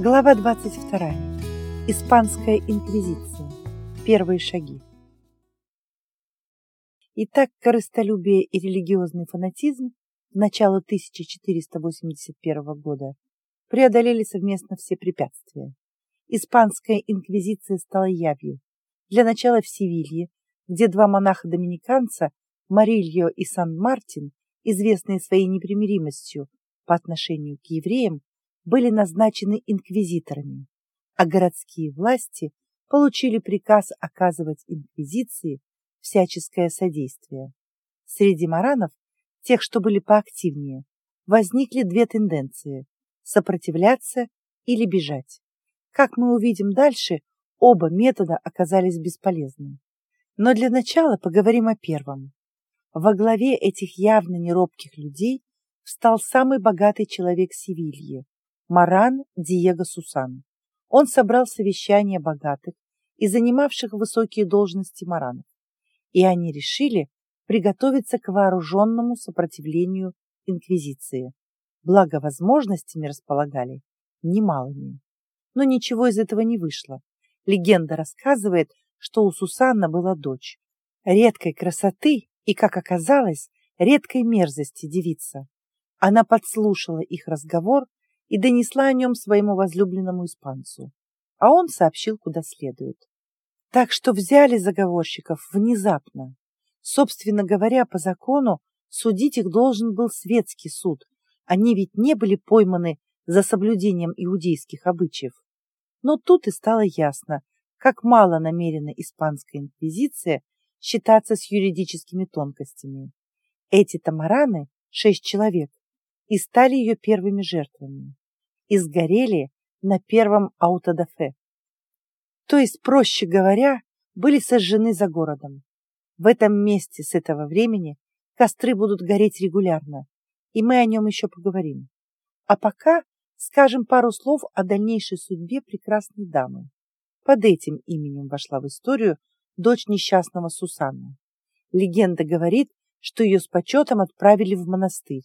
Глава 22. Испанская инквизиция. Первые шаги. Итак, корыстолюбие и религиозный фанатизм в начало 1481 года преодолели совместно все препятствия. Испанская инквизиция стала явью. Для начала в Севилье, где два монаха-доминиканца, Марильо и Сан-Мартин, известные своей непримиримостью по отношению к евреям, были назначены инквизиторами, а городские власти получили приказ оказывать инквизиции всяческое содействие. Среди маранов, тех, что были поактивнее, возникли две тенденции – сопротивляться или бежать. Как мы увидим дальше, оба метода оказались бесполезными. Но для начала поговорим о первом. Во главе этих явно неробких людей встал самый богатый человек Севильи Маран Диего Сусан. Он собрал совещание богатых и занимавших высокие должности маранов, и они решили приготовиться к вооруженному сопротивлению инквизиции. Благо возможностями располагали немалыми. Но ничего из этого не вышло. Легенда рассказывает, что у Сусанна была дочь. Редкой красоты и, как оказалось, редкой мерзости девица. Она подслушала их разговор и донесла о нем своему возлюбленному испанцу, а он сообщил, куда следует. Так что взяли заговорщиков внезапно. Собственно говоря, по закону судить их должен был светский суд. Они ведь не были пойманы за соблюдением иудейских обычаев. Но тут и стало ясно, как мало намерена испанская инквизиция считаться с юридическими тонкостями. Эти тамараны, шесть человек, и стали ее первыми жертвами и сгорели на первом аутодафе. То есть, проще говоря, были сожжены за городом. В этом месте с этого времени костры будут гореть регулярно, и мы о нем еще поговорим. А пока скажем пару слов о дальнейшей судьбе прекрасной дамы. Под этим именем вошла в историю дочь несчастного Сусанна. Легенда говорит, что ее с почетом отправили в монастырь.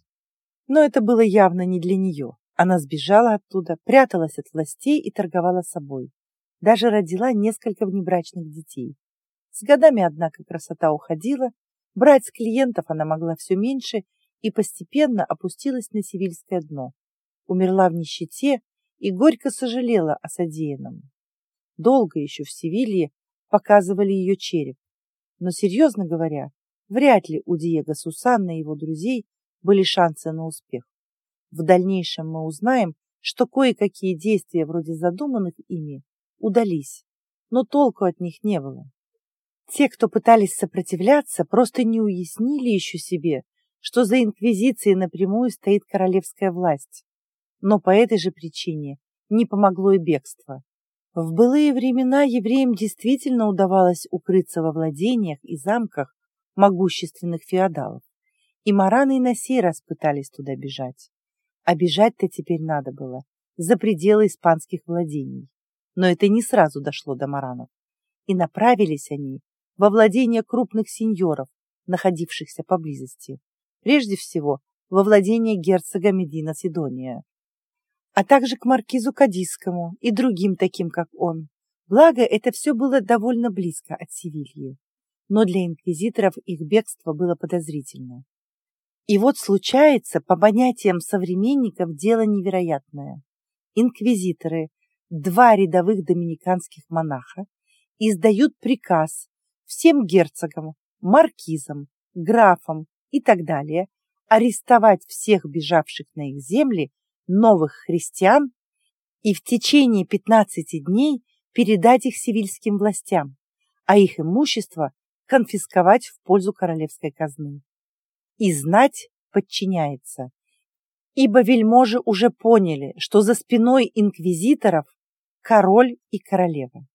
Но это было явно не для нее. Она сбежала оттуда, пряталась от властей и торговала собой. Даже родила несколько внебрачных детей. С годами, однако, красота уходила, брать с клиентов она могла все меньше и постепенно опустилась на сивильское дно. Умерла в нищете и горько сожалела о содеянном. Долго еще в Севилье показывали ее череп. Но, серьезно говоря, вряд ли у Диего Сусанна и его друзей были шансы на успех. В дальнейшем мы узнаем, что кое-какие действия вроде задуманных ими удались, но толку от них не было. Те, кто пытались сопротивляться, просто не уяснили еще себе, что за инквизицией напрямую стоит королевская власть. Но по этой же причине не помогло и бегство. В былые времена евреям действительно удавалось укрыться во владениях и замках могущественных феодалов, и мараны и на сей раз пытались туда бежать. А бежать-то теперь надо было за пределы испанских владений. Но это не сразу дошло до маранов. И направились они во владение крупных сеньоров, находившихся поблизости. Прежде всего, во владение герцога Медина Сидония, а также к маркизу Кадисскому и другим таким, как он. Благо, это все было довольно близко от Севильи. Но для инквизиторов их бегство было подозрительно. И вот случается, по понятиям современников, дело невероятное. Инквизиторы, два рядовых доминиканских монаха, издают приказ всем герцогам, маркизам, графам и так далее арестовать всех бежавших на их земли новых христиан и в течение 15 дней передать их сивильским властям, а их имущество конфисковать в пользу королевской казны и знать подчиняется. Ибо вельможи уже поняли, что за спиной инквизиторов король и королева.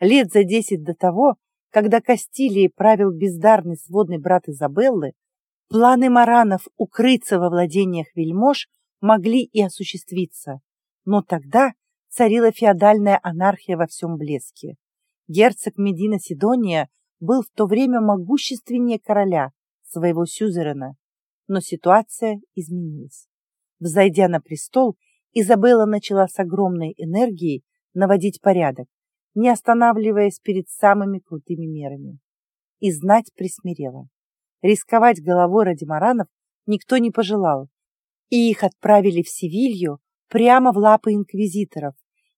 Лет за десять до того, когда Кастилией правил бездарный сводный брат Изабеллы, планы маранов укрыться во владениях вельмож могли и осуществиться. Но тогда царила феодальная анархия во всем блеске. Герцог Медина Сидония был в то время могущественнее короля, своего сюзерена, но ситуация изменилась. Взойдя на престол, Изабелла начала с огромной энергией наводить порядок, не останавливаясь перед самыми крутыми мерами. И знать присмирела. Рисковать головой ради маранов никто не пожелал, и их отправили в Севилью прямо в лапы инквизиторов,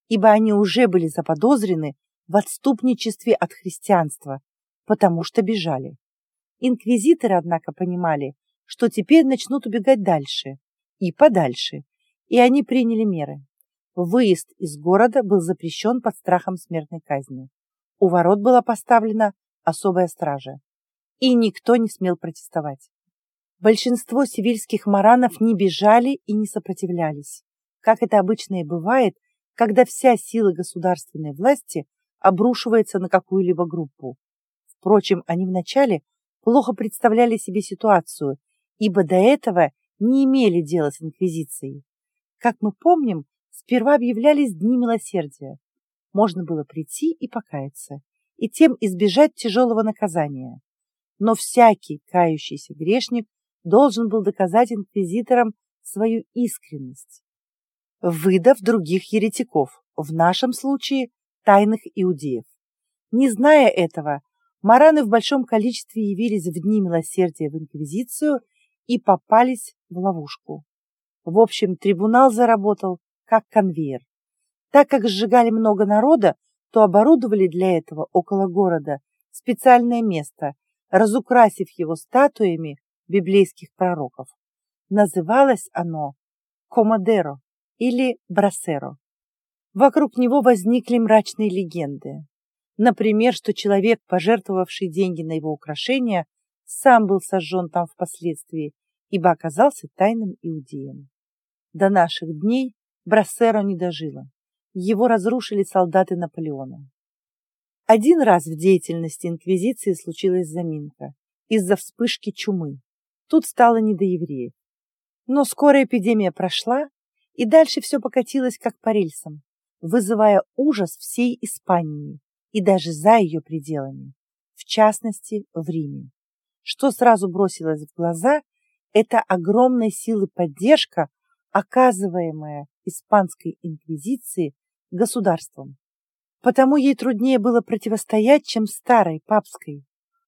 ибо они уже были заподозрены в отступничестве от христианства, потому что бежали. Инквизиторы, однако, понимали, что теперь начнут убегать дальше и подальше, и они приняли меры. Выезд из города был запрещен под страхом смертной казни. У ворот была поставлена особая стража, и никто не смел протестовать. Большинство сивильских маранов не бежали и не сопротивлялись, как это обычно и бывает, когда вся сила государственной власти обрушивается на какую-либо группу. Впрочем, они вначале плохо представляли себе ситуацию, ибо до этого не имели дела с инквизицией. Как мы помним, сперва объявлялись дни милосердия. Можно было прийти и покаяться, и тем избежать тяжелого наказания. Но всякий кающийся грешник должен был доказать инквизиторам свою искренность, выдав других еретиков, в нашем случае тайных иудеев. Не зная этого, мараны в большом количестве явились в дни милосердия в инквизицию и попались в ловушку. В общем, трибунал заработал как конвейер. Так как сжигали много народа, то оборудовали для этого около города специальное место, разукрасив его статуями библейских пророков. Называлось оно Комодеро или Брасеро. Вокруг него возникли мрачные легенды. Например, что человек, пожертвовавший деньги на его украшения, сам был сожжен там впоследствии, ибо оказался тайным иудеем. До наших дней Брассеро не дожило. Его разрушили солдаты Наполеона. Один раз в деятельности Инквизиции случилась заминка из-за вспышки чумы. Тут стало не до евреев. Но скоро эпидемия прошла, и дальше все покатилось как по рельсам, вызывая ужас всей Испании и даже за ее пределами, в частности в Риме. Что сразу бросилось в глаза, это огромной силы поддержка, оказываемая испанской инквизиции государством. Потому ей труднее было противостоять, чем старой папской.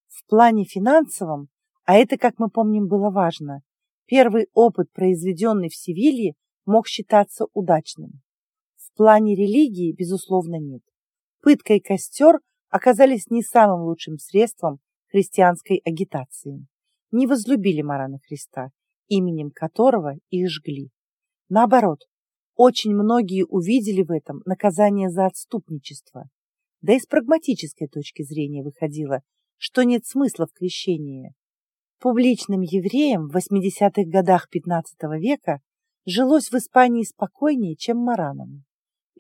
В плане финансовом, а это, как мы помним, было важно, первый опыт, произведенный в Севилье, мог считаться удачным. В плане религии, безусловно, нет. Пытка и костер оказались не самым лучшим средством христианской агитации. Не возлюбили Марана Христа, именем которого их жгли. Наоборот, очень многие увидели в этом наказание за отступничество. Да и с прагматической точки зрения выходило, что нет смысла в крещении. Публичным евреям в 80-х годах XV века жилось в Испании спокойнее, чем маранам.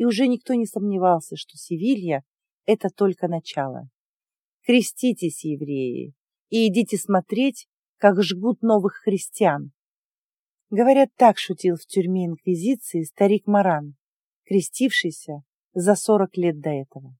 И уже никто не сомневался, что Севилья – это только начало. Креститесь, евреи, и идите смотреть, как жгут новых христиан. Говорят, так шутил в тюрьме Инквизиции старик Маран, крестившийся за сорок лет до этого.